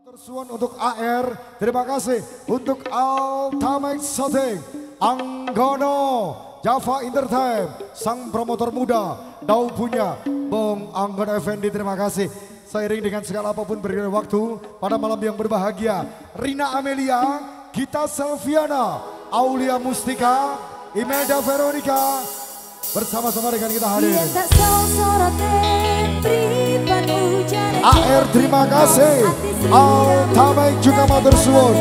Suwon untuk AR, terima kasih untuk Altamex Shooting, Anggono, Java Entertainment, sang promotor muda, Dau punya, Bong Anggono Effendi, terima kasih. Seiring dengan segala apa pun berikan waktu pada malam yang berbahagia. Rina Amelia, Gita Selviana, Aulia Mustika, Imelda Veronica, bersama-sama dengan kita hadir. AR terima kasih. Altamai juga matur suwun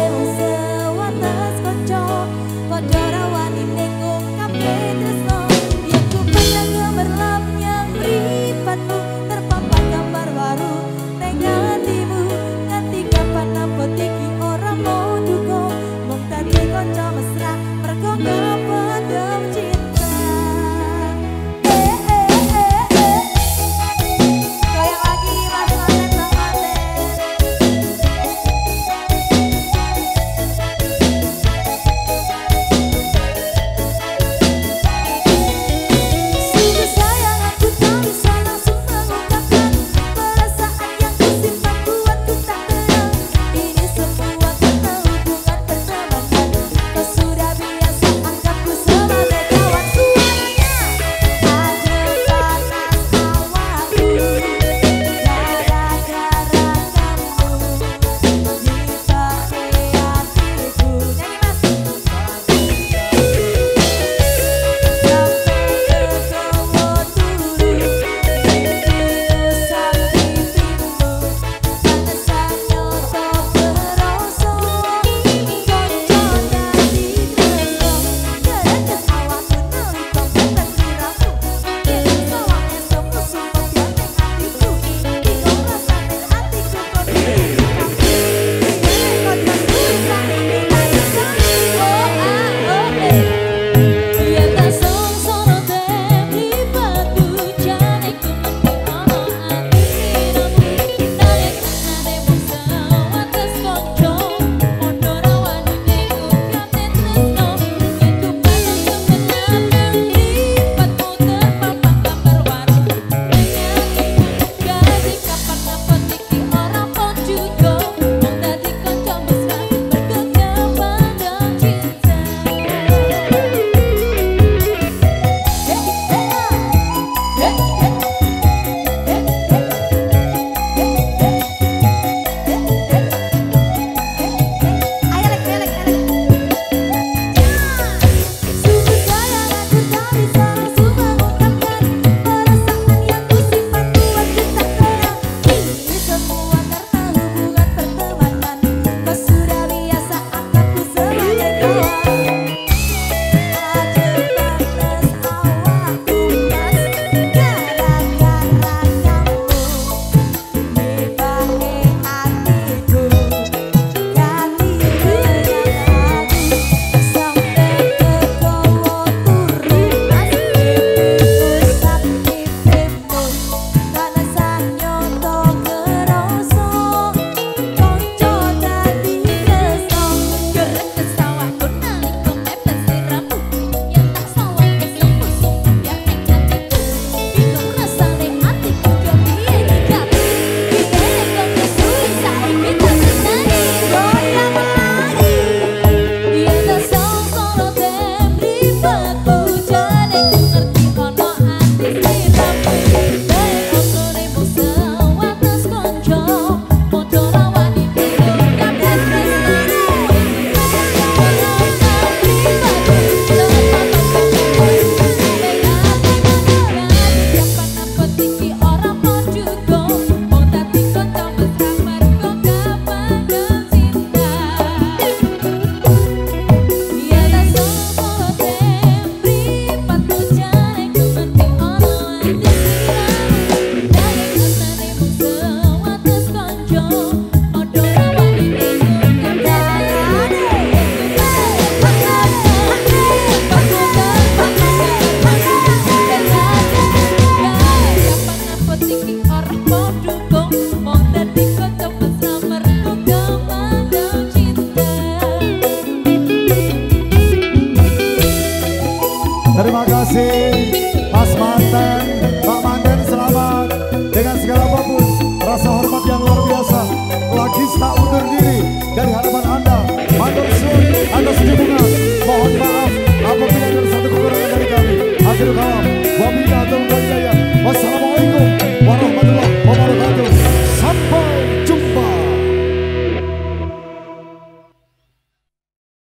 kasih Mas Manten, Pak Manten selamat dengan segala apa pun rasa hormat yang luar biasa.